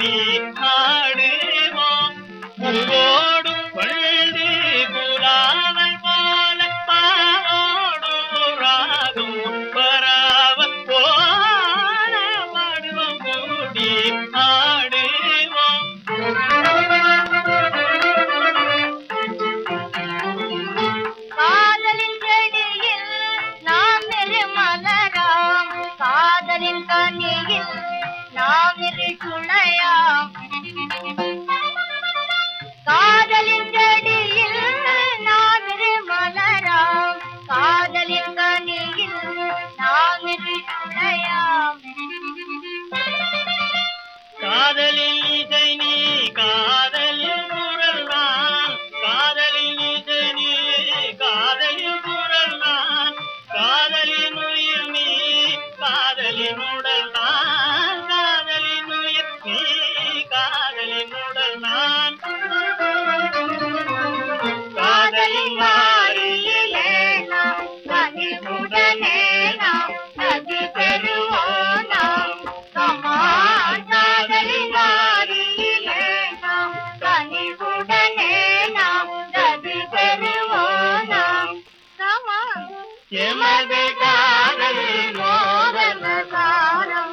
me Kaveri துணையாம் காதலின் தடியில் நாமிரு மலராம் காதலின் கனியில் நாமிரு துணையாம் காதலில் ఎమది కారల్ మోహన కారం.